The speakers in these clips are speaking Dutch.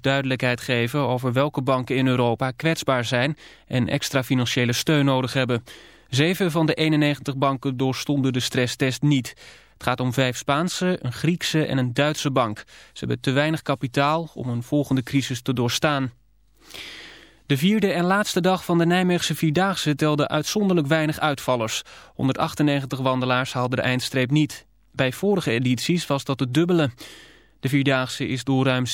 duidelijkheid geven over welke banken in Europa kwetsbaar zijn en extra financiële steun nodig hebben. Zeven van de 91 banken doorstonden de stresstest niet. Het gaat om vijf Spaanse, een Griekse en een Duitse bank. Ze hebben te weinig kapitaal om een volgende crisis te doorstaan. De vierde en laatste dag van de Nijmeegse Vierdaagse telde uitzonderlijk weinig uitvallers. 198 wandelaars haalden de eindstreep niet. Bij vorige edities was dat het dubbele. De Vierdaagse is door ruim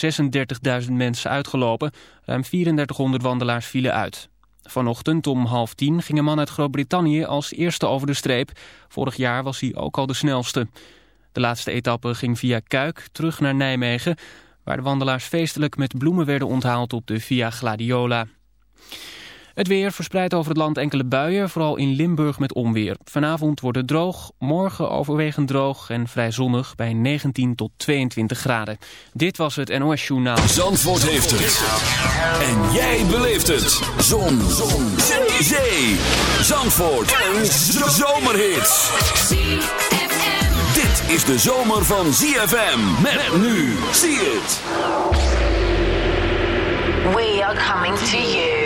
36.000 mensen uitgelopen. Ruim 3400 wandelaars vielen uit. Vanochtend om half tien ging een man uit Groot-Brittannië als eerste over de streep. Vorig jaar was hij ook al de snelste. De laatste etappe ging via Kuik terug naar Nijmegen... waar de wandelaars feestelijk met bloemen werden onthaald op de Via Gladiola. Het weer verspreidt over het land enkele buien, vooral in Limburg met onweer. Vanavond wordt het droog, morgen overwegend droog en vrij zonnig bij 19 tot 22 graden. Dit was het NOS Journaal. Zandvoort heeft het. En jij beleeft het. Zon. Zon. Zee. Zandvoort. Een zomerhit. Dit is de zomer van ZFM. Met nu. Zie het. We are coming to you.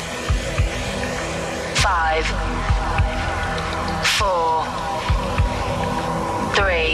Five. Four. Three.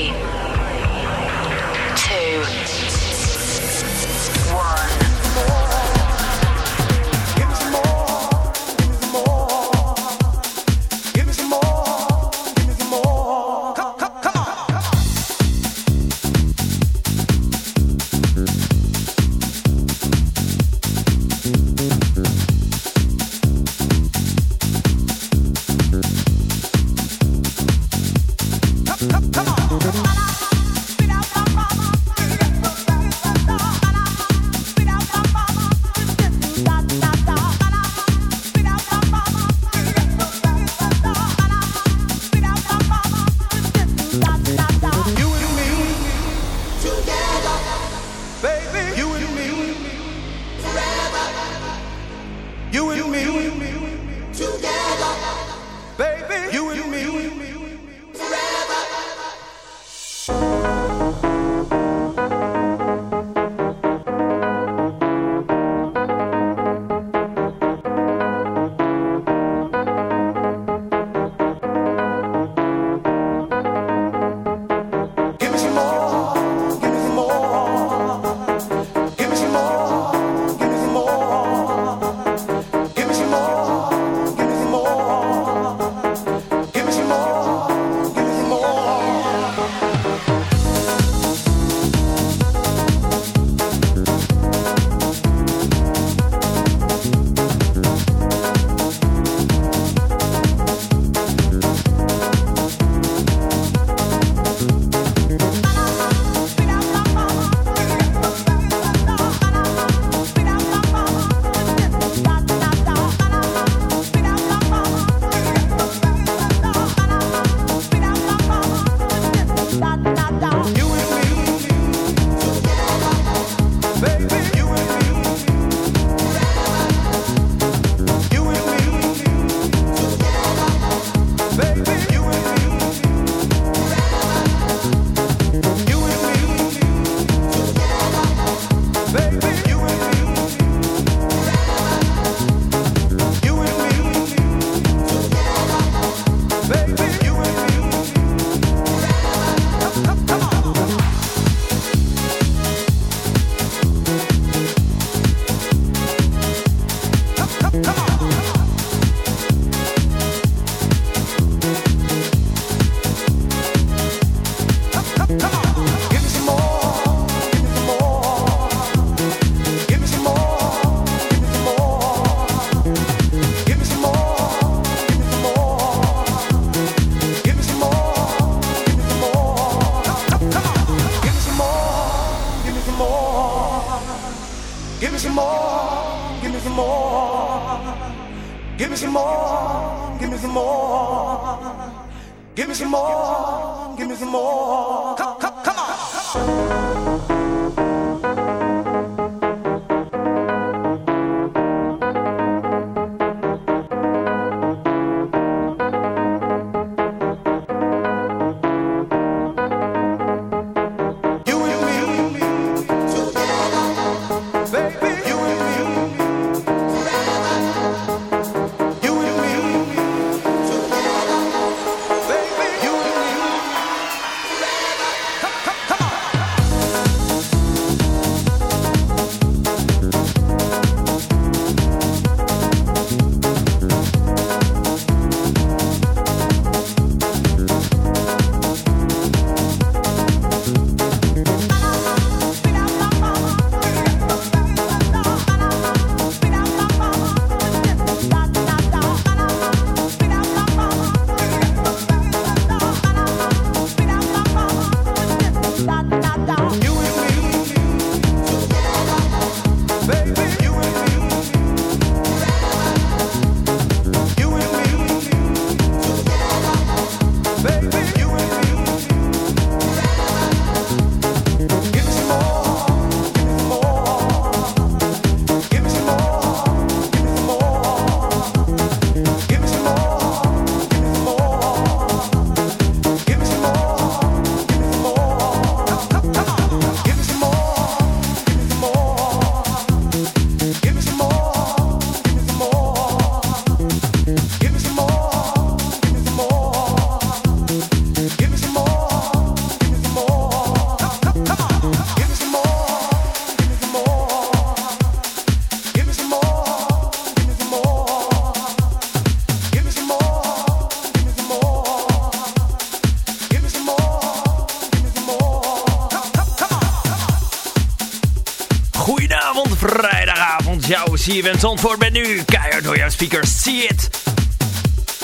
CFM Zandvoort met nu keihard door jouw speakers. See it.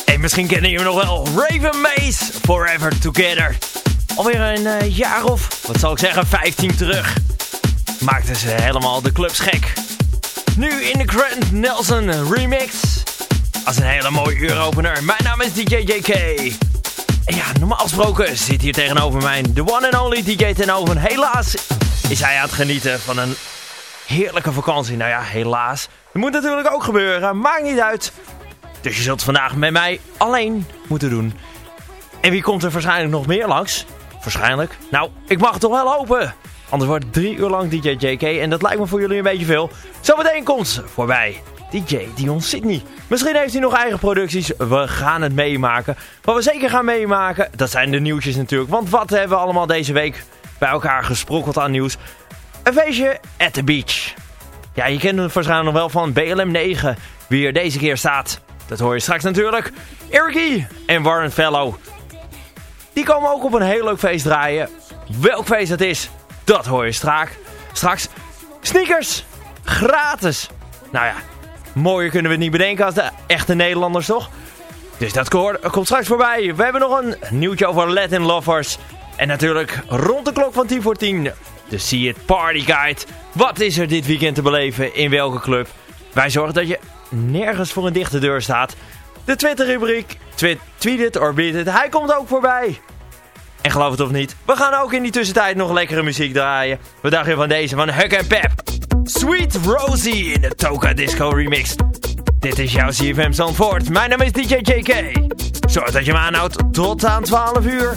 En misschien kennen jullie nog wel Raven Maze, Forever Together. Alweer een uh, jaar of, wat zal ik zeggen, 15 terug. Maakten ze helemaal de clubs gek. Nu in de Grant Nelson remix. Als een hele mooie uuropener. Mijn naam is DJ JK. En ja, normaal gesproken zit hier tegenover mij de one and only DJ Tenoven. Helaas is hij aan het genieten van een heerlijke vakantie. Nou ja, helaas. Dat moet natuurlijk ook gebeuren. Maakt niet uit. Dus je zult vandaag met mij alleen moeten doen. En wie komt er waarschijnlijk nog meer langs? Waarschijnlijk. Nou, ik mag het toch wel hopen. Anders wordt het drie uur lang DJ JK. En dat lijkt me voor jullie een beetje veel. Zometeen komt voorbij DJ Dion Sydney. Misschien heeft hij nog eigen producties. We gaan het meemaken. Wat we zeker gaan meemaken, dat zijn de nieuwtjes natuurlijk. Want wat hebben we allemaal deze week bij elkaar gesprokkeld aan nieuws? Een feestje at the beach. Ja, je kent het waarschijnlijk nog wel van BLM 9. Wie er deze keer staat, dat hoor je straks natuurlijk. Eric en Warren Fellow. Die komen ook op een heel leuk feest draaien. Welk feest dat is, dat hoor je straks. Straks sneakers, gratis. Nou ja, mooier kunnen we het niet bedenken als de echte Nederlanders toch? Dus dat komt straks voorbij. We hebben nog een nieuwtje over Latin Lovers. En natuurlijk rond de klok van 10 voor 10 de See It Party Guide. Wat is er dit weekend te beleven in welke club? Wij zorgen dat je nergens voor een dichte deur staat. De Twitter-rubriek, tweet, tweet it or beat it, hij komt ook voorbij. En geloof het of niet, we gaan ook in die tussentijd nog lekkere muziek draaien. We dachten van deze van Huck en Pep. Sweet Rosie in de Toka Disco remix. Dit is jouw CFM Zandvoort. Mijn naam is DJ JK. Zorg dat je me aanhoudt tot aan 12 uur.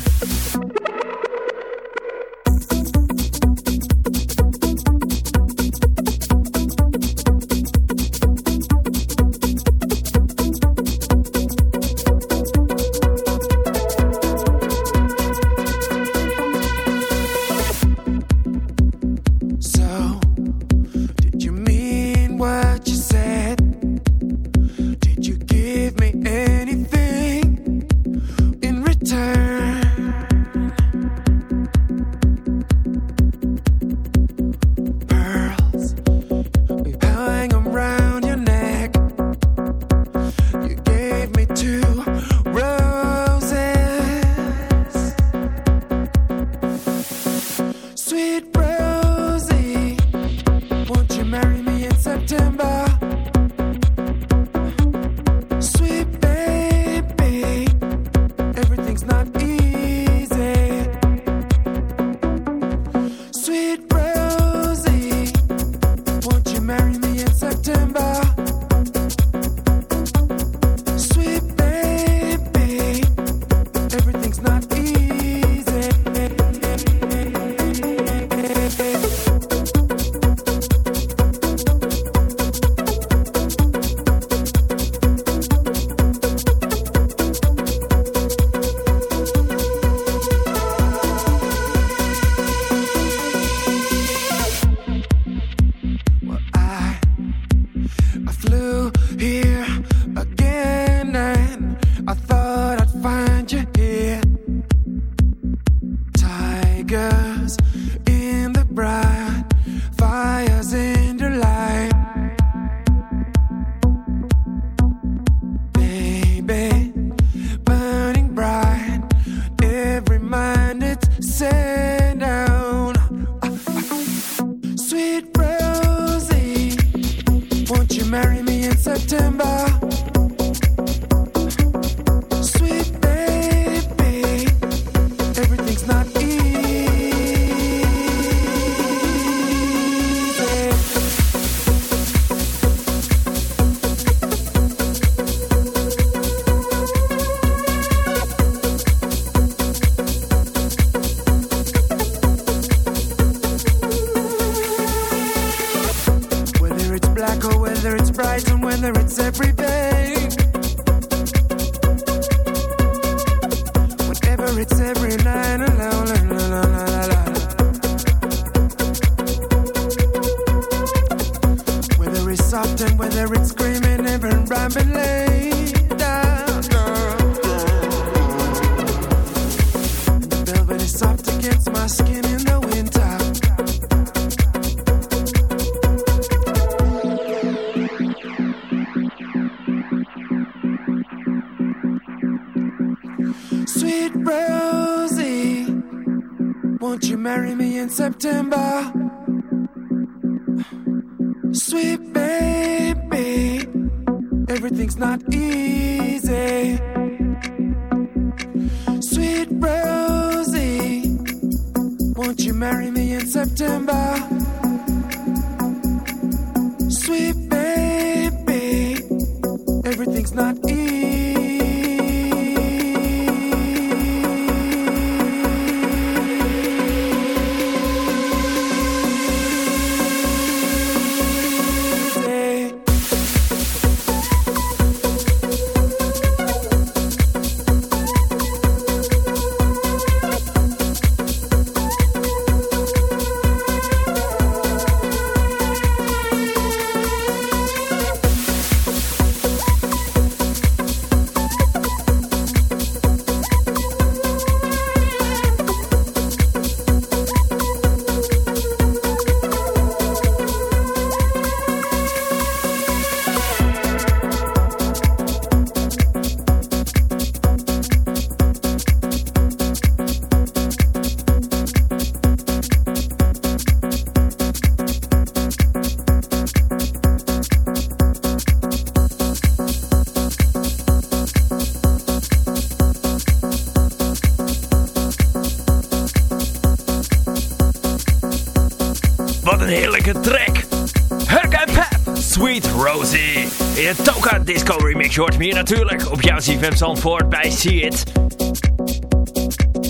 Hoort hier natuurlijk op jouw CFM Zandvoort bij See It.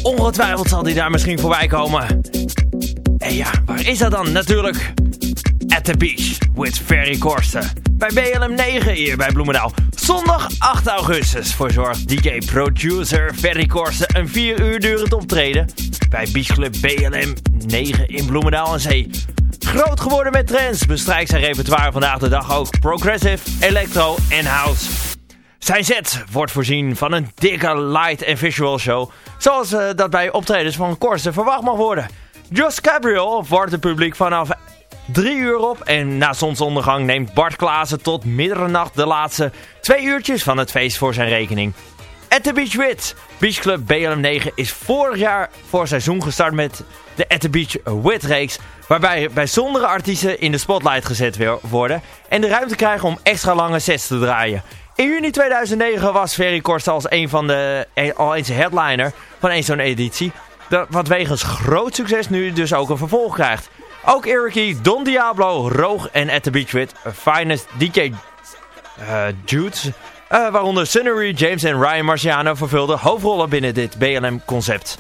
Ongetwijfeld zal die daar misschien voorbij komen. En ja, waar is dat dan? Natuurlijk at the beach with Ferry Korsten. Bij BLM 9 hier bij Bloemendaal. Zondag 8 augustus verzorgt DJ-producer Ferry Korsten een 4 uur durend optreden bij Beach Club BLM 9 in Bloemendaal aan Zee. Groot geworden met trends bestrijkt zijn repertoire vandaag de dag ook progressive, electro en house. Zijn set wordt voorzien van een dikke light en visual show, zoals uh, dat bij optredens van Korsen verwacht mag worden. Just Gabriel wordt het publiek vanaf 3 uur op en na zonsondergang neemt Bart Klaassen tot middernacht de laatste twee uurtjes van het feest voor zijn rekening. At the Beach Wit. Beach Club BLM 9 is vorig jaar voor seizoen gestart met de At the Beach Wit reeks. Waarbij bijzondere artiesten in de spotlight gezet worden. En de ruimte krijgen om extra lange sets te draaien. In juni 2009 was Ferry Korst als een van de, al eens headliner van een zo'n editie. dat, wat wegens groot succes nu dus ook een vervolg krijgt. Ook Eric Don Diablo, Roog en At The Beach With Finest DJ uh, Judes. Uh, waaronder Sunnery, James en Ryan Marciano vervulden hoofdrollen binnen dit BLM-concept.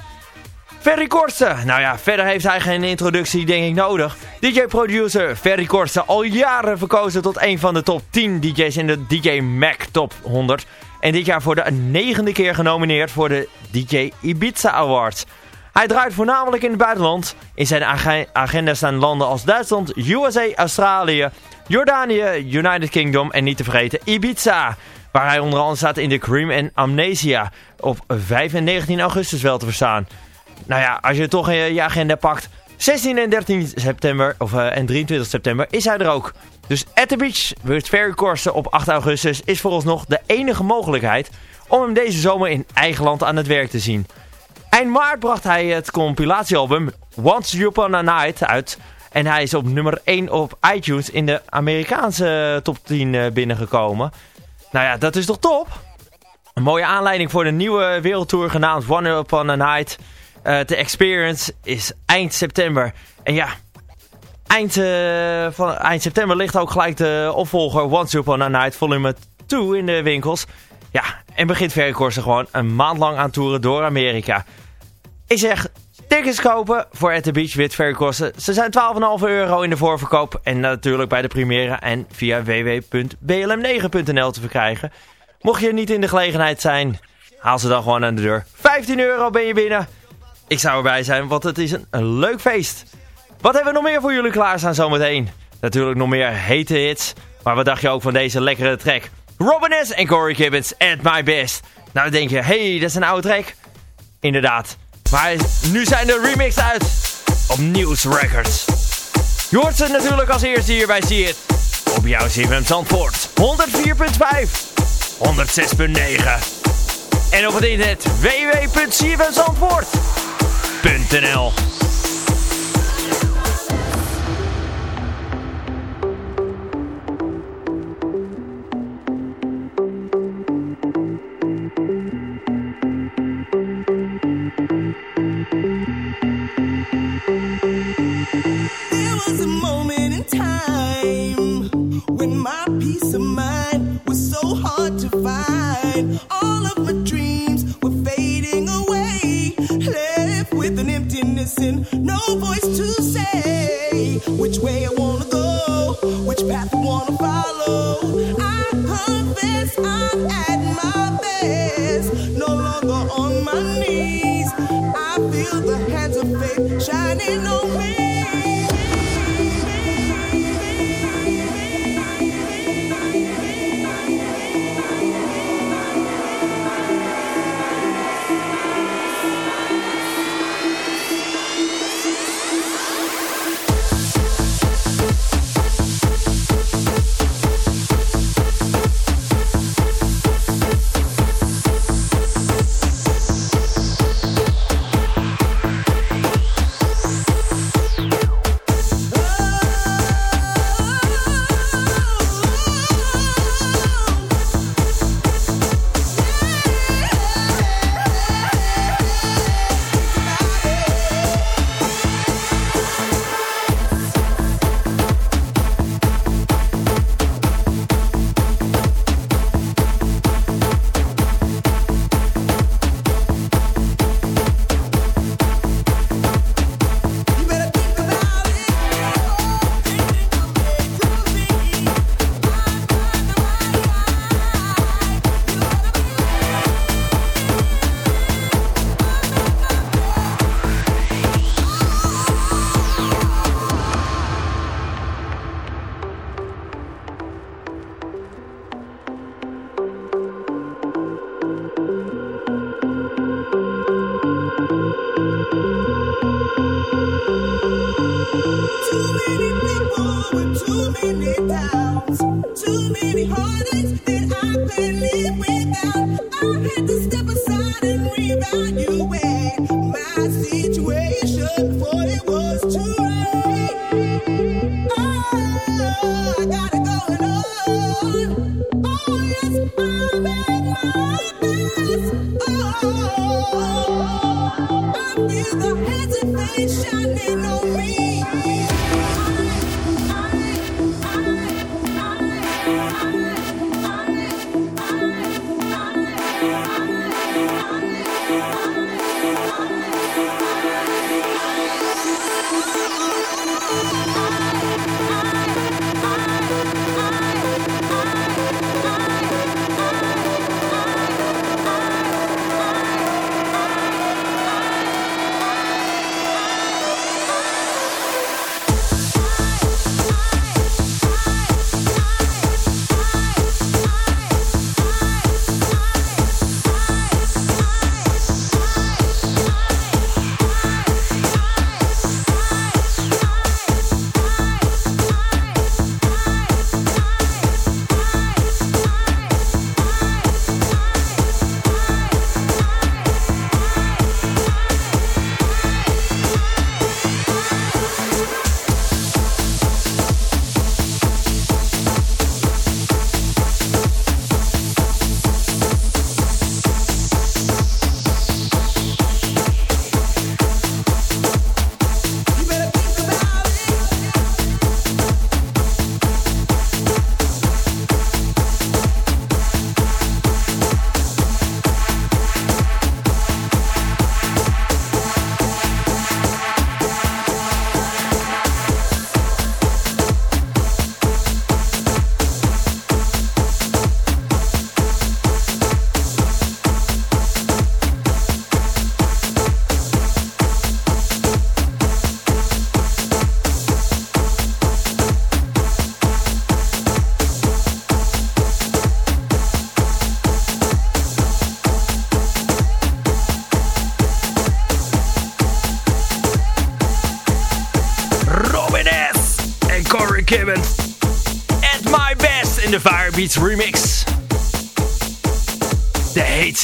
Ferry Korsten. Nou ja, verder heeft hij geen introductie denk ik nodig. DJ-producer Ferry Korsten, al jaren verkozen tot een van de top 10 DJ's in de DJ Mac Top 100. En dit jaar voor de negende keer genomineerd voor de DJ Ibiza Awards. Hij draait voornamelijk in het buitenland. In zijn agenda staan landen als Duitsland, USA, Australië, Jordanië, United Kingdom en niet te vergeten Ibiza. Waar hij onder andere staat in de Cream en Amnesia op 5 en 19 augustus wel te verstaan. Nou ja, als je toch je agenda pakt, 16 en 13 september of, uh, en 23 september is hij er ook. Dus at the beach ferry course op 8 augustus is vooralsnog de enige mogelijkheid om hem deze zomer in eigen land aan het werk te zien. Eind maart bracht hij het compilatiealbum Once Upon a Night uit. En hij is op nummer 1 op iTunes in de Amerikaanse top 10 eh, binnengekomen. Nou ja, dat is toch top? Een mooie aanleiding voor de nieuwe wereldtour genaamd One Upon a Night. Uh, de Experience is eind september. En ja, eind, uh, van, eind september ligt ook gelijk de opvolger Once Upon a Night volume 2 in de winkels. Ja, en begint Verkoorsen gewoon een maand lang aan toeren door Amerika. Ik zeg, tickets kopen voor At The Beach with Verkoorsen. Ze zijn 12,5 euro in de voorverkoop. En natuurlijk bij de première en via www.blm9.nl te verkrijgen. Mocht je niet in de gelegenheid zijn, haal ze dan gewoon aan de deur. 15 euro ben je binnen. Ik zou erbij zijn, want het is een, een leuk feest. Wat hebben we nog meer voor jullie klaarstaan zometeen? Natuurlijk nog meer hete hits. Maar wat dacht je ook van deze lekkere track? Robin S. en Corey Gibbons, At My Best. Nou, denk je, hey, dat is een oude track. Inderdaad. Maar nu zijn de remix uit op News Records. Je hoort ze natuurlijk als eerste hier bij See It. Op jouw CFM Zandvoort. 104.5. 106.9. En op het internet www.cfmzandvoort.nl Oh,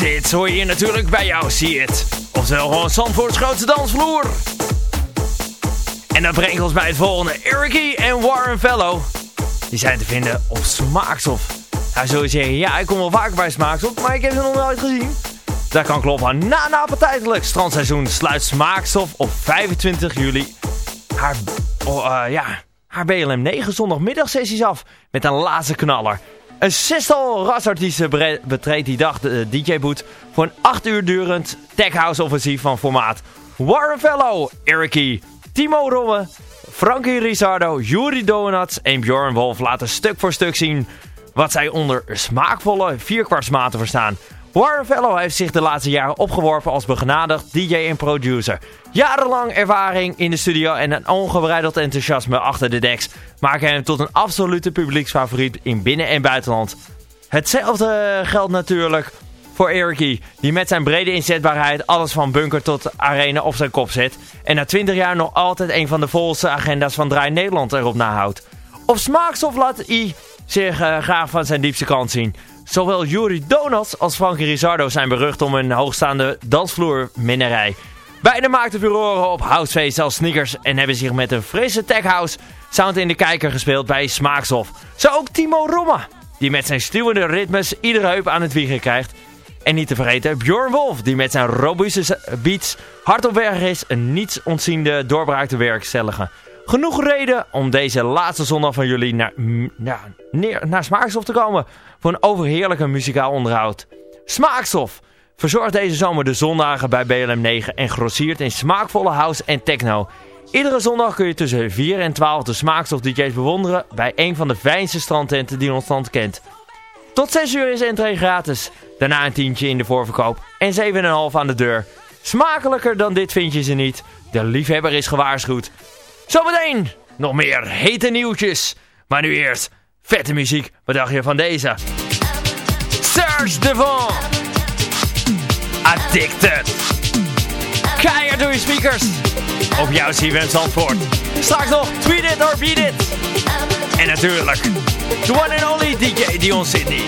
hits hoor je hier natuurlijk bij jou, zie het. Oftewel gewoon Zandvoorts grootste dansvloer. En dat brengt ons bij het volgende. Ericy en Warren Fellow. Die zijn te vinden op Smaakstof. Nou, zul je zeggen, ja, ik kom wel vaker bij Smaakstof, maar ik heb ze nog nooit gezien. Dat kan kloppen. Na een appetijtelijk strandseizoen sluit Smaakstof op 25 juli haar, oh, uh, ja, haar BLM 9 zondagmiddagsessies af met een laatste knaller. Een zestal rasartiesten betreedt die dag de DJ-boot voor een 8 uur durend tech house offensief van formaat. Warren Fellow, Ericy, Timo Romme, Frankie Rizardo, Yuri Donuts en Bjorn Wolf laten stuk voor stuk zien wat zij onder smaakvolle vierkwartsmaten verstaan. Warren Fellow heeft zich de laatste jaren opgeworpen als begenadigd DJ en producer. Jarenlang ervaring in de studio en een ongebreideld enthousiasme achter de decks maken hem tot een absolute publieksfavoriet in binnen- en buitenland. Hetzelfde geldt natuurlijk voor Ericy, die met zijn brede inzetbaarheid alles van bunker tot arena op zijn kop zet. En na 20 jaar nog altijd een van de volste agenda's van Draai Nederland erop nahoudt. Op smaakstof laat hij zich uh, graag van zijn diepste kant zien. Zowel Yuri Donuts als Frankie Rizardo zijn berucht om een hoogstaande dansvloerminnerij. Beide maakten furoren op housefeest als sneakers en hebben zich met een frisse tech house sound in de kijker gespeeld bij Smaakstof. Zo ook Timo Romma, die met zijn stuwende ritmes iedere heup aan het wiegen krijgt. En niet te vergeten Bjorn Wolf, die met zijn robuuste beats hard op weg is een niets ontziende doorbraak te werkstelligen. Genoeg reden om deze laatste zondag van jullie naar, naar Smaakstof te komen voor een overheerlijke muzikaal onderhoud. Smaakstof verzorgt deze zomer de zondagen bij BLM 9 en grossiert in smaakvolle house en techno. Iedere zondag kun je tussen 4 en 12 de Smaakstof DJ's bewonderen bij een van de fijnste strandtenten die ons land kent. Tot 6 uur is entree gratis, daarna een tientje in de voorverkoop en 7,5 aan de deur. Smakelijker dan dit vind je ze niet. De liefhebber is gewaarschuwd. Zometeen nog meer hete nieuwtjes. Maar nu eerst vette muziek. Wat dacht je van deze? Serge Devon. Addicted. Keihard door je speakers. Op jouw CFM Zandvoort. Straks nog Tweet It or Beat It. En natuurlijk, the one and only DJ Dion Sydney.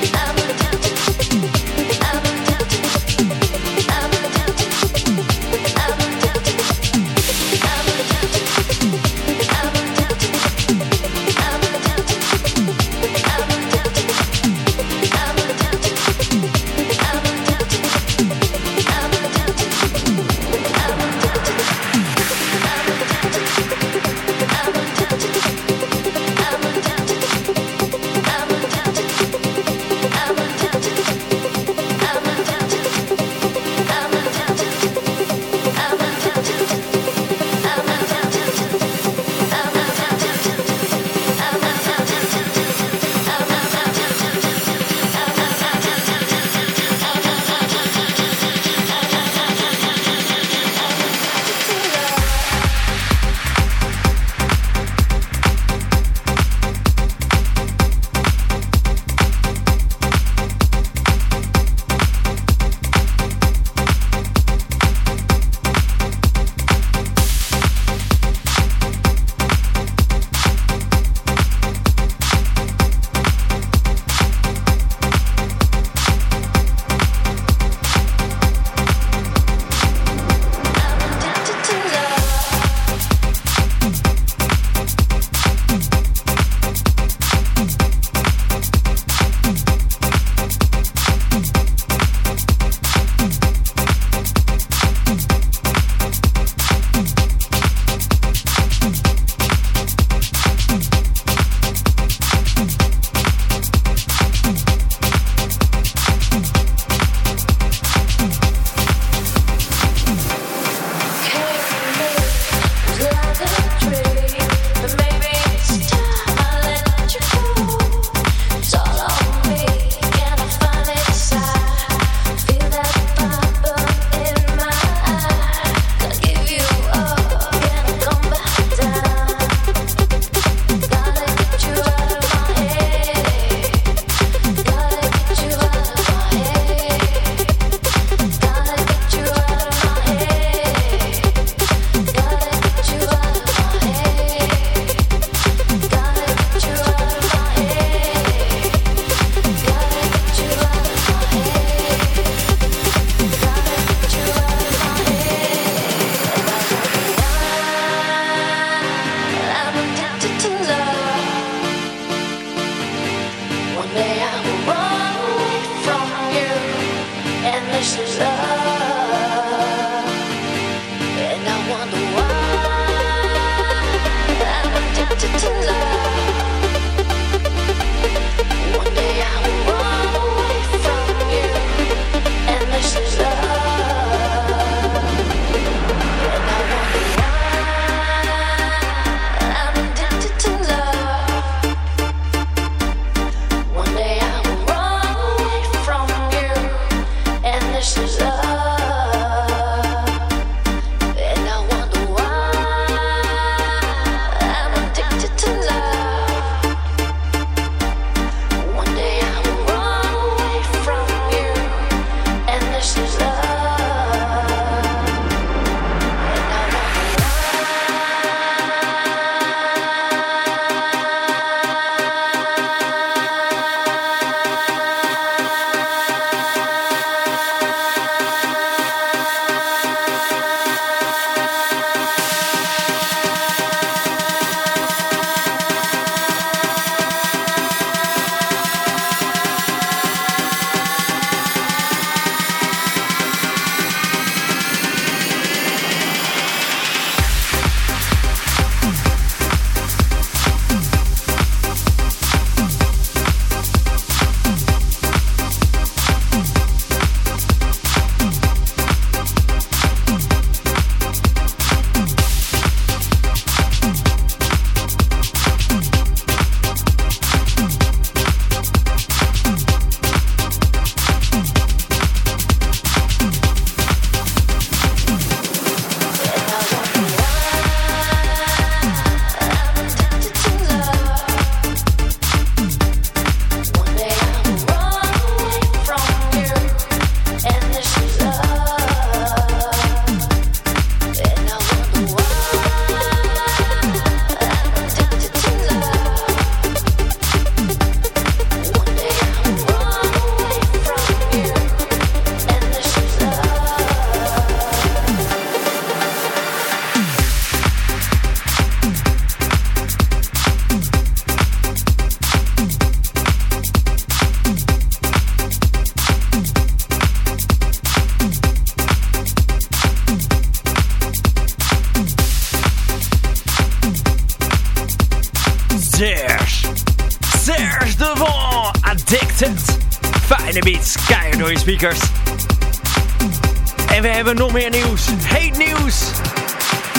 En we hebben nog meer nieuws. Heet nieuws.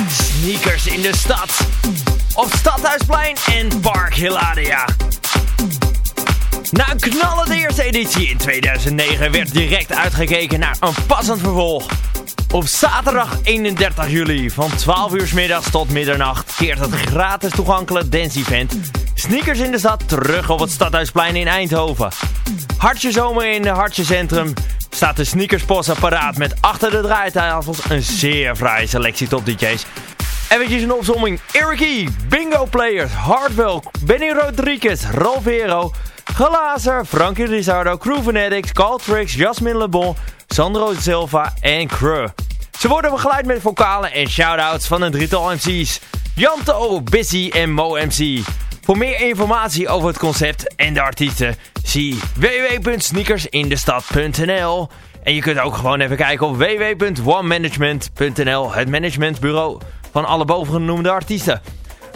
Sneakers in de stad. Op Stadhuisplein en Park Hilaria. Na een knallende eerste editie in 2009 werd direct uitgekeken naar een passend vervolg. Op zaterdag 31 juli van 12 uur middags tot middernacht keert het gratis toegankelijke dance event Sneakers in de stad terug op het Stadhuisplein in Eindhoven. Hartje zomer in het Hartje Centrum staat de sneakerspost paraat met achter de draaitafels een zeer fraaie selectie top DJ's. Eventjes een opzomming. Eric Bingo Players, Hardwell, Benny Rodriguez, Rolvero, Glazer, Frankie Rizardo, Crew Fanatics, Caltrix, Jasmine Le Bon, Sandro Silva en Crew. Ze worden begeleid met vocalen en shoutouts van een drietal MC's. Janto, Busy en Mo MC. Voor meer informatie over het concept en de artiesten zie www.sneakersindestad.nl En je kunt ook gewoon even kijken op www.onemanagement.nl Het managementbureau van alle bovengenoemde artiesten.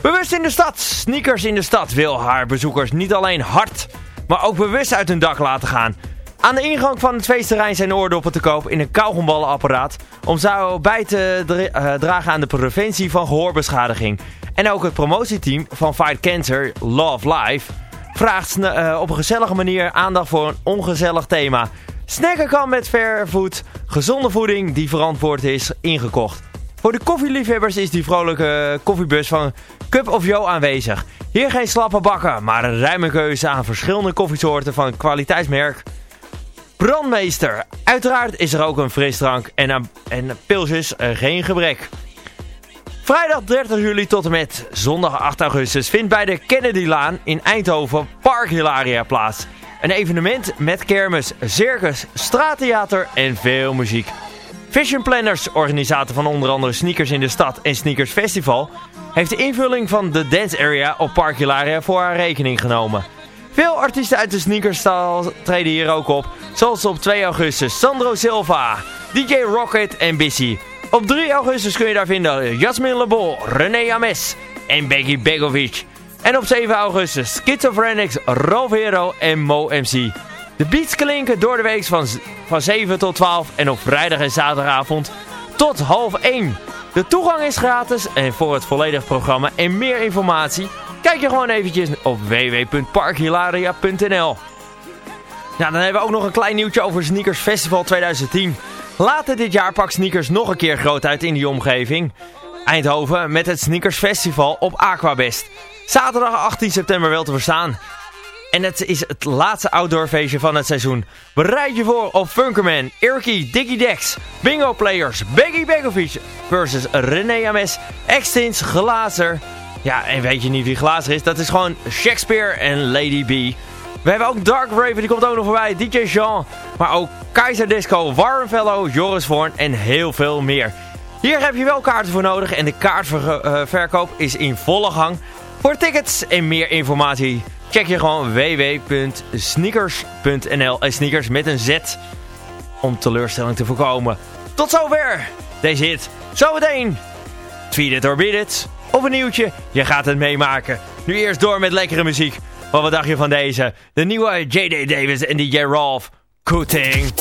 Bewust in de stad. Sneakers in de stad wil haar bezoekers niet alleen hard, maar ook bewust uit hun dak laten gaan. Aan de ingang van het feestterrein zijn oordoppen te koop in een kauwgomballenapparaat om zo bij te uh, dragen aan de preventie van gehoorbeschadiging. En ook het promotieteam van Fight Cancer Love Life vraagt uh, op een gezellige manier aandacht voor een ongezellig thema. Snacken kan met vervoed, gezonde voeding die verantwoord is, ingekocht. Voor de koffieliefhebbers is die vrolijke koffiebus van Cup of Joe aanwezig. Hier geen slappe bakken, maar een ruime keuze aan verschillende koffiesoorten van kwaliteitsmerk Brandmeester. Uiteraard is er ook een frisdrank en, aan, en pilsjes geen gebrek. Vrijdag 30 juli tot en met zondag 8 augustus vindt bij de Kennedy-laan in Eindhoven Park Hilaria plaats. Een evenement met kermis, circus, straattheater en veel muziek. Vision Planners, organisator van onder andere Sneakers in de Stad en Sneakers Festival, heeft de invulling van de dance area op Park Hilaria voor haar rekening genomen. Veel artiesten uit de sneakerstal treden hier ook op, zoals op 2 augustus Sandro Silva, DJ Rocket en Bissy. Op 3 augustus kun je daar vinden Jasmine Lebol, René Ames en Becky Begovic. En op 7 augustus Schizophrenics, Rovero en Mo MC. De beats klinken door de week van, van 7 tot 12 en op vrijdag en zaterdagavond tot half 1. De toegang is gratis en voor het volledige programma en meer informatie kijk je gewoon eventjes op www.parkhilaria.nl Ja, dan hebben we ook nog een klein nieuwtje over Sneakers Festival 2010. Later dit jaar pakt Sneakers nog een keer groot uit in die omgeving. Eindhoven met het Sneakers Festival op Aquabest. Zaterdag 18 september wel te verstaan. En het is het laatste outdoor feestje van het seizoen. Bereid je voor op Funkerman, Irky, Diggy Dex, Bingo Players, Beggy Begovic versus René Ames, Extins, Glazer. Ja, en weet je niet wie Glazer is? Dat is gewoon Shakespeare en Lady B. We hebben ook Dark Raven, die komt ook nog voorbij. DJ Jean, maar ook Kaiser Disco, Warren Fellow, Joris Vorn en heel veel meer. Hier heb je wel kaarten voor nodig en de kaartverkoop is in volle gang. Voor tickets en meer informatie check je gewoon www.sneakers.nl en sneakers met een Z om teleurstelling te voorkomen. Tot zover deze hit. Zometeen tweet it or beat it. Of een nieuwtje, je gaat het meemaken. Nu eerst door met lekkere muziek. Maar wat dacht je van deze? De nieuwe J.D. Davis en DJ Rolf. Cooting.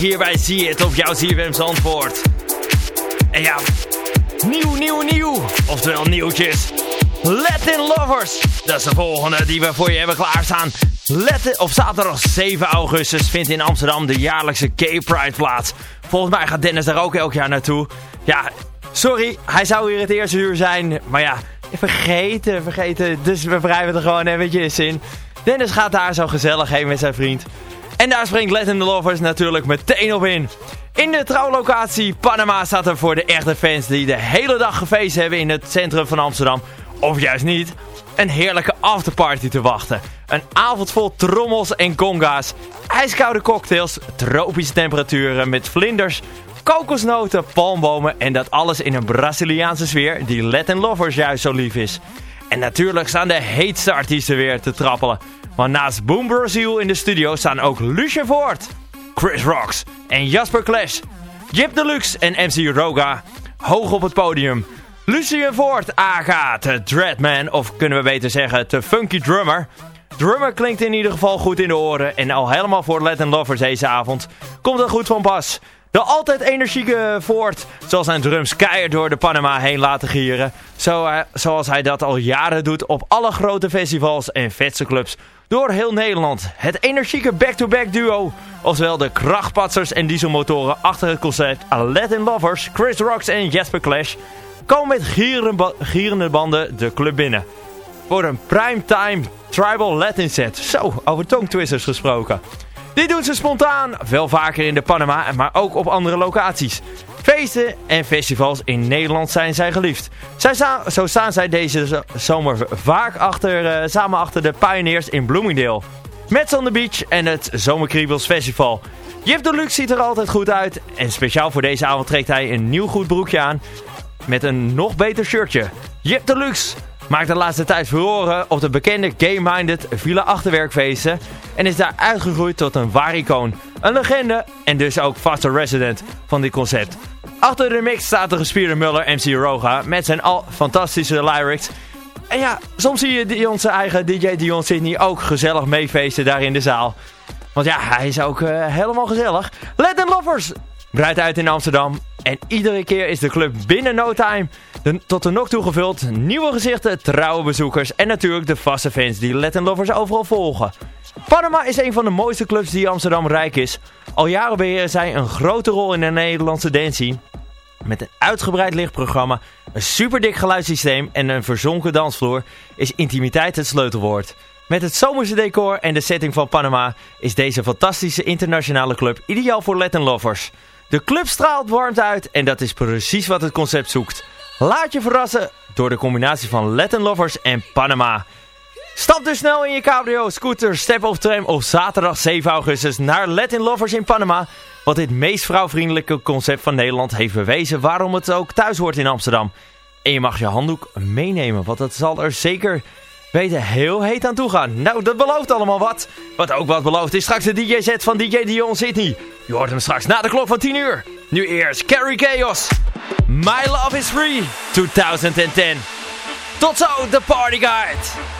Hier bij See It op jouw CFM Zandvoort. En ja, nieuw, nieuw, nieuw. Oftewel nieuwtjes. Latin Lovers. Dat is de volgende die we voor je hebben klaarstaan. Let op zaterdag 7 augustus vindt in Amsterdam de jaarlijkse Gay Pride plaats. Volgens mij gaat Dennis daar ook elk jaar naartoe. Ja, sorry, hij zou hier het eerste uur zijn. Maar ja, vergeten, vergeten. Dus we wrijven er gewoon eventjes in. Dennis gaat daar zo gezellig heen met zijn vriend. En daar springt Let in the Lovers natuurlijk meteen op in. In de trouwlocatie Panama staat er voor de echte fans die de hele dag gefeest hebben in het centrum van Amsterdam. Of juist niet. Een heerlijke afterparty te wachten. Een avond vol trommels en conga's. Ijskoude cocktails, tropische temperaturen met vlinders, kokosnoten, palmbomen en dat alles in een Braziliaanse sfeer die Latin Lovers juist zo lief is. En natuurlijk staan de heetste artiesten weer te trappelen. Want naast Boom Brazil in de studio staan ook Lucien Voort, Chris Rocks en Jasper Clash, Jip Deluxe en MC Roga hoog op het podium. Lucien Voort, aka de Dreadman, of kunnen we beter zeggen de Funky Drummer. Drummer klinkt in ieder geval goed in de oren en al helemaal voor Latin Lovers deze avond komt het goed van pas. De altijd energieke Ford zal zijn drums keihard door de Panama heen laten gieren. Zo, eh, zoals hij dat al jaren doet op alle grote festivals en vetste clubs door heel Nederland. Het energieke back-to-back duo, oftewel de krachtpatsers en dieselmotoren achter het concept Latin Lovers, Chris Rocks en Jasper Clash, komen met gierende, gierende banden de club binnen. Voor een primetime tribal Latin set. Zo, over tongtwisters gesproken. Dit doen ze spontaan, veel vaker in de Panama, maar ook op andere locaties. Feesten en festivals in Nederland zijn zij geliefd. Zij zo staan zij deze zomer vaak achter, uh, samen achter de Pioneers in Bloomingdale. Met on the Beach en het Zomerkriebels Festival. Jip Deluxe ziet er altijd goed uit en speciaal voor deze avond trekt hij een nieuw goed broekje aan met een nog beter shirtje. Jip Deluxe maakt de laatste tijd verhoren op de bekende gay-minded Villa Achterwerkfeesten en is daar uitgegroeid tot een waar icoon. Een legende en dus ook vaste resident van dit concept. Achter de mix staat de gespierde Muller MC Roga met zijn al fantastische lyrics. En ja, soms zie je onze eigen DJ Dion Sydney ook gezellig meefeesten daar in de zaal. Want ja, hij is ook uh, helemaal gezellig. Let Lovers breidt uit in Amsterdam. En iedere keer is de club binnen no time de, tot de nog toegevuld. Nieuwe gezichten, trouwe bezoekers en natuurlijk de vaste fans die Latin Lovers overal volgen. Panama is een van de mooiste clubs die Amsterdam rijk is. Al jaren beheren zij een grote rol in de Nederlandse dancing. Met een uitgebreid lichtprogramma, een superdik geluidssysteem en een verzonken dansvloer is intimiteit het sleutelwoord. Met het zomerse decor en de setting van Panama is deze fantastische internationale club ideaal voor Latin lovers. De club straalt warmte uit en dat is precies wat het concept zoekt. Laat je verrassen door de combinatie van Latin lovers en Panama. Stap dus snel in je cabrio, scooter, step of tram op zaterdag 7 augustus naar Latin Lovers in Panama. Wat dit meest vrouwvriendelijke concept van Nederland heeft bewezen waarom het ook thuis hoort in Amsterdam. En je mag je handdoek meenemen, want dat zal er zeker weten heel heet aan toe gaan. Nou, dat belooft allemaal wat. Wat ook wat belooft is straks de DJ-set van DJ Dion Sydney. Je hoort hem straks na de klok van 10 uur. Nu eerst Carrie Chaos. My Love is Free 2010. Tot zo, de Party Guide.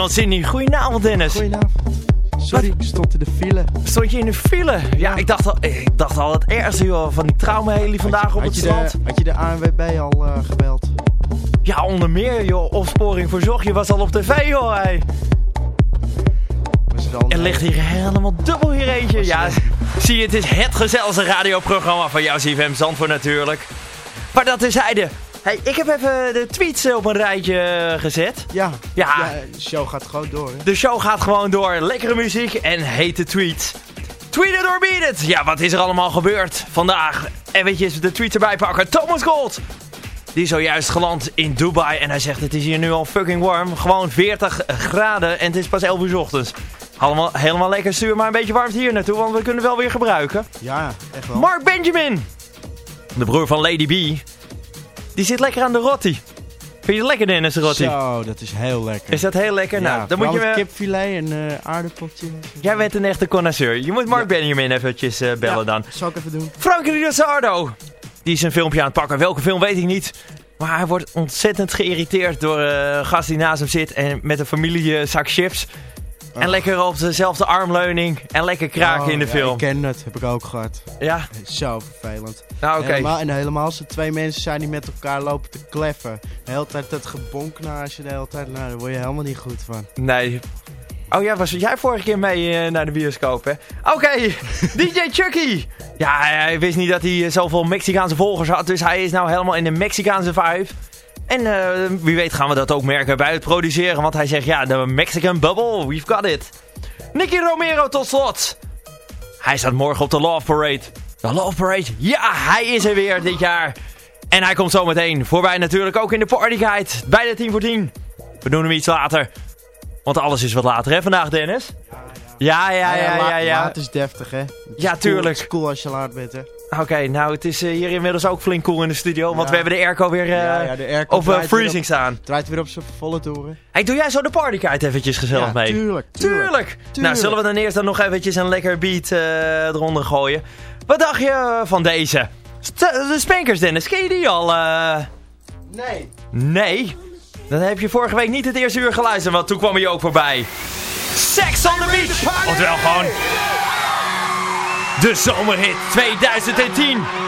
Dion Sydney. Goedenavond Dennis. Goedenavond. Sorry, ik stond in de file. Stond je in de file? Ja, ik dacht al, ik dacht al het ergste joh, van die traumaheli vandaag op had het je strand. De, had je de ANWB al eh, gebeld? Ja, onder meer joh, opsporing verzocht. Je was al op tv joh. Hey. Er ligt hier helemaal dubbel hier eentje. Ja, zie je, het is het gezelligste radioprogramma van jouw CFM Zandvoort natuurlijk. Maar dat is zijde. Hey, ik heb even de tweets op een rijtje gezet. Ja, Ja. de show gaat gewoon door. Hè? De show gaat gewoon door. Lekkere muziek en hete tweets. Tweet it or beat it. Ja, wat is er allemaal gebeurd vandaag? Eventjes de tweets erbij pakken. Thomas Gold. Die is zojuist geland in Dubai. En hij zegt het is hier nu al fucking warm. Gewoon 40 graden en het is pas 11 uur 's ochtends. Allemaal helemaal lekker. Stuur maar een beetje warmte hier naartoe, want we kunnen wel weer gebruiken. Ja, echt wel. Mark Benjamin. De broer van Lady B. Die zit lekker aan de rotti. Vind je het lekker Dennis, de rotti? Zo, dat is heel lekker. Is dat heel lekker? nou, dan moet je... met kipfilet en eh aardappeltjes. Jij bent een echte connoisseur. Je moet Mark Ja. Benjamin eventjes eh, bellen Ja, dan. Zal ik even doen? Frankie Rizzardo. Die is een filmpje aan het pakken. Welke film weet ik niet. Maar hij wordt ontzettend geïrriteerd door eh, een gast die naast hem zit. En met een familie zak chips. En Oh. lekker op dezelfde armleuning. En lekker kraken Oh, in de ja, film. Ik ken het, heb ik ook gehad. Ja, Zo vervelend. nou oké. Helemaal, en helemaal als er twee mensen zijn die met elkaar lopen te kleffen. De hele tijd dat gebonk je de hele tijd. Nou, daar word je helemaal niet goed van. Nee. Oh ja, was jij vorige keer mee eh, naar de bioscoop, hè? Oké, DJ Chucky. Ja, hij wist niet dat hij eh, zoveel Mexicaanse volgers had. Dus hij is nou helemaal in de Mexicaanse vibe. En eh, wie weet gaan we dat ook merken bij het produceren. Want hij zegt, ja, de Mexican bubble, we've got it. Nicky Romero tot slot. Hij staat morgen op de Love Parade. De Love Parade, ja, hij is er weer dit jaar. En hij komt zo meteen voorbij natuurlijk ook in de partyguide. Bij de 10 voor 10. We doen hem iets later. Want alles is wat later, hè, vandaag, Dennis? Ja, ja, ja, ja, la- ja. Laat is deftig, hè? Het Ja, cool- tuurlijk. Het is cool als je laat bent, hè? Oké, nou, het is eh, hier inmiddels ook flink cool in de studio. Want Ja. we hebben de airco weer eh, Ja, ja, de airco op eh, weer freezing staan. Draait weer op zijn volle toeren. Hey, doe jij zo de partykite eventjes gezellig ja, mee? Tuurlijk, Tuurlijk. Nou, zullen we dan eerst dan nog eventjes een lekker beat eh, eronder gooien. Wat dacht je eh, van deze? St- de Spankers, Dennis. Ken je die al? eh? Nee. Nee? Dan heb je vorige week niet het eerste uur geluisterd, want toen kwam hij ook voorbij. Sex on the Beach! Oftewel gewoon... De zomerhit 2010.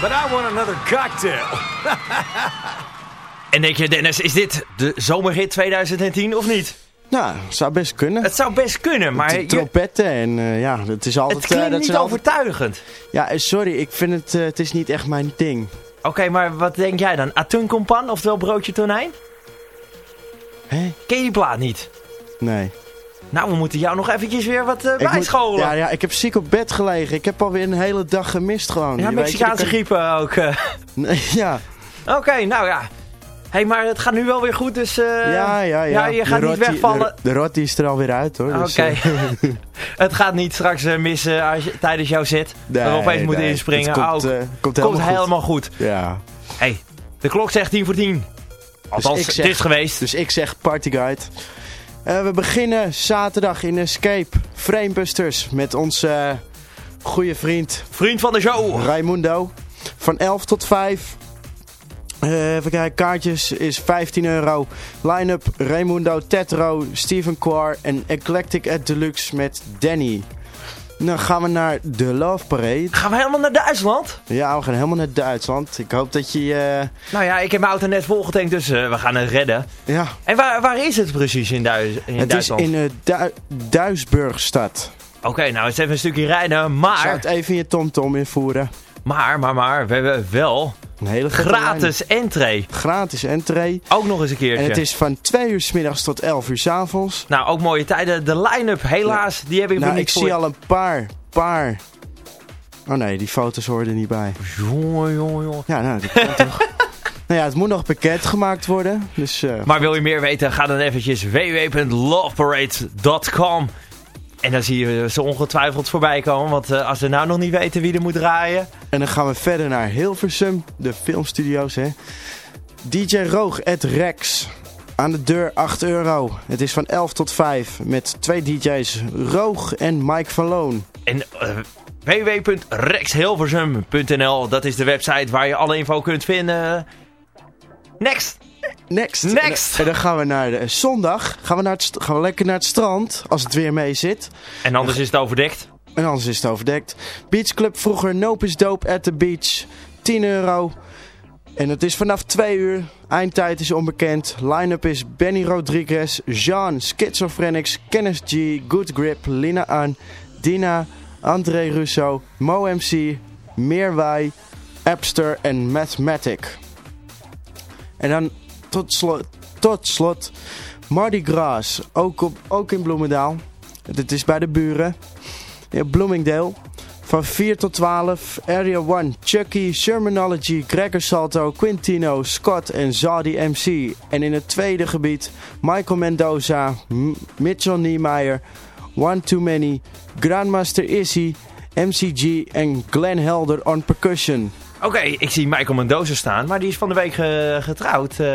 But I want another cocktail. En denk je, Dennis, is dit de zomerhit 2010 of niet? Nou, zou best kunnen. Het zou best kunnen, maar De trompetten en eh, ja, het is altijd... het klinkt dat niet altijd- overtuigend. Ja, eh, sorry, ik vind het, het is niet echt mijn ding. Oké, maar wat denk jij dan? Atunkompan, oftewel broodje tonijn? Hé? Ken je die plaat niet? Nee. Nou, we moeten jou nog eventjes weer wat eh moet- bijscholen. ja, ja, ik heb ziek op bed gelegen. Ik heb alweer een hele dag gemist gewoon. Ja, Mexicaanse dan griep eh, ook. eh. ja. Oké, nou ja. Hé, hey, maar het gaat nu wel weer goed, dus... eh, ja, ja, ja. je gaat niet wegvallen. De, de rotti is er alweer uit hoor. Oké. dus, het gaat niet straks missen als je, tijdens jouw nee, we opeens moeten inspringen. Het komt, Oh, komt komt helemaal, helemaal, goed. Ja. hey, de klok zegt 10 voor 10. Althans, ik zeg- het is geweest. Dus ik zeg Party Guide. Eh, we beginnen zaterdag in Escape Framebusters met onze eh, goede vriend Vriend van de show. Raimundo. Van 11 tot 5. Eh, even kijken, kaartjes is 15 euro. Line-up Raimundo, Tetro, Steven Quar en Eclectic at Deluxe met Danny. Dan gaan we naar de Love Parade. Gaan we helemaal naar Duitsland? Ja, we gaan helemaal naar Duitsland. Ik hoop dat je... eh, Nou ja, ik heb mijn auto net volgetankt, dus eh, we gaan het redden. ja, En waar, waar is het precies in, in het is Duitsland? in uh, du Duisburgstad. Oké, nou eens even een stukje rijden, Ik zou maar, het even in je tomtom invoeren. Maar, maar, maar, we hebben wel Een hele gratis entree. Gratis entree. Ook nog eens een keertje. En het is van 2 uur s middags tot 11 uur s avonds. Nou, ook mooie tijden. De line-up, helaas, die heb ik nog Nou, niet ik voor... zie al een paar, paar... Oh nee, die foto's hoorden er niet bij. Jongen, jongen, jongen. Ja, nou, dat kan toch... Nou ja, het moet nog bekendgemaakt worden. Dus eh, Maar wil je meer weten, ga dan eventjes www.loveparade.com En dan zie je ze ongetwijfeld voorbij komen. Want eh, als we nou nog niet weten wie er moet draaien... En dan gaan we verder naar Hilversum, de filmstudio's, hè. DJ Roog at Rex. Aan de deur 8 euro. Het is van 11 tot 5 met twee DJ's, Roog en Mike van Loon. En eh, www.rexhilversum.nl Dat is de website waar je alle info kunt vinden. Next! Next. Next. En, dan gaan we naar de, zondag. Gaan we, naar het, gaan we lekker naar het strand, als het weer mee zit. En anders is het overdekt. En anders is het overdekt. Beach Club vroeger, Nope is Dope at the Beach. 10 euro. En het is vanaf 2 uur. Eindtijd is onbekend. Line-up is Benny Rodriguez, Jean, Schizophrenics, Kenneth G, Good Grip, Lina An, Dina, André Russo, Mo MC, Meerwai, Appster en Mathematic. En dan tot slot, tot slot Mardi Gras, ook, op, ook in Bloemendaal. Dit is bij de buren. Ja, Bloomingdale. Van 4 tot 12. Area 1. Chucky, Shermanology, Gregor Salto, Quintino, Scott en Zadi MC. En in het tweede gebied Michael Mendoza, Mitchell Niemeyer, One Too Many, Grandmaster Izzy, MCG en Glenn Helder on percussion. Oké, ik zie Michael Mendoza staan. Maar die is van de week eh, getrouwd eh,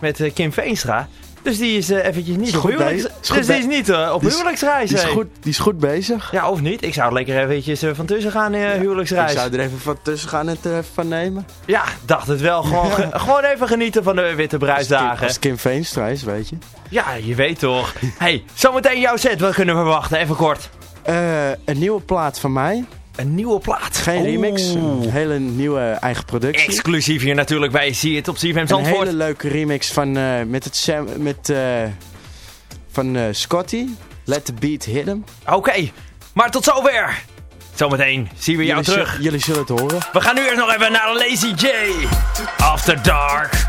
met eh, Kim Veenstra. Dus die is eventjes niet Is op huwelijks... Dus die is niet op Die is- huwelijksreis. Die is goed, die is goed bezig. Ja, of niet? Ik zou lekker eventjes van tussen gaan in huwelijksreis. Ik zou er even van tussen gaan en het er even van nemen. Ja, dacht het wel. Gewoon, ge- gewoon even genieten van de witte Als bruisdagen. het Kim Veenstra is, weet je. Ja, je weet toch. hey, zometeen jouw set. Wat kunnen we verwachten? Even kort. Een nieuwe plaat van mij. Een nieuwe plaat. Geen remix. Een hele nieuwe eigen productie. Exclusief hier natuurlijk bij See It op CFM Een Zandvoort. hele leuke remix van, eh, met het Sam, met, eh, van eh, Scotty. Let the beat hit him. Oké, maar tot zover. Zometeen zien we jou jullie, terug. jullie zullen het horen. We gaan nu eerst nog even naar Lazy J. After Dark.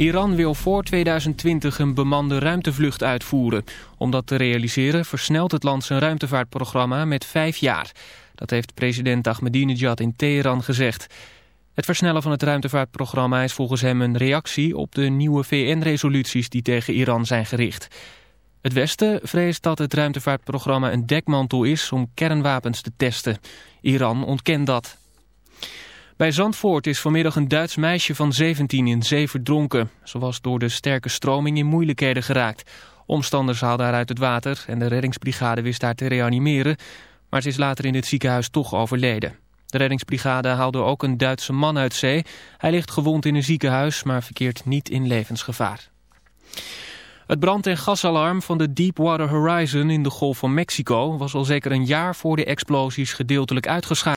Iran wil voor 2020 een bemande ruimtevlucht uitvoeren. Om dat te realiseren versnelt het land zijn ruimtevaartprogramma met vijf jaar. Dat heeft president Ahmadinejad in Teheran gezegd. Het versnellen van het ruimtevaartprogramma is volgens hem een reactie op de nieuwe VN-resoluties die tegen Iran zijn gericht. Het Westen vreest dat het ruimtevaartprogramma een dekmantel is om kernwapens te testen. Iran ontkent dat. Bij Zandvoort is vanmiddag een Duits meisje van 17 in zee verdronken. Ze was door de sterke stroming in moeilijkheden geraakt. Omstanders haalden haar uit het water en de reddingsbrigade wist haar te reanimeren. Maar ze is later in het ziekenhuis toch overleden. De reddingsbrigade haalde ook een Duitse man uit zee. Hij ligt gewond in een ziekenhuis, maar verkeert niet in levensgevaar. Het brand- en gasalarm van de Deepwater Horizon in de Golf van Mexico was al zeker een jaar voor de explosies gedeeltelijk uitgeschakeld.